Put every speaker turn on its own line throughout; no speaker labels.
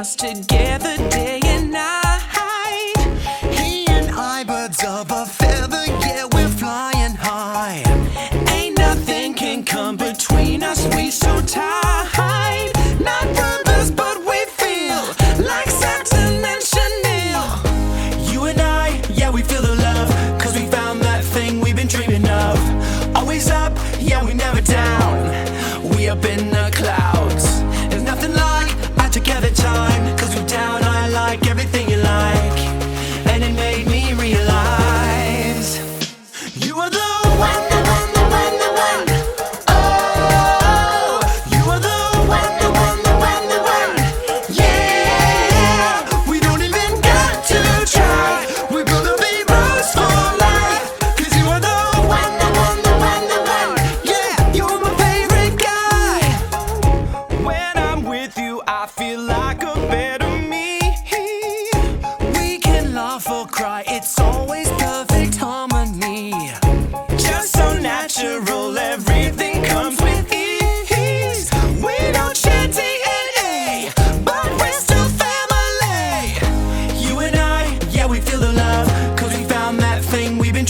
us together day and night.
He and I, birds of a feather.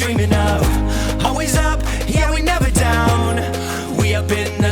dreaming of. Always up, yeah, we never down. We up in the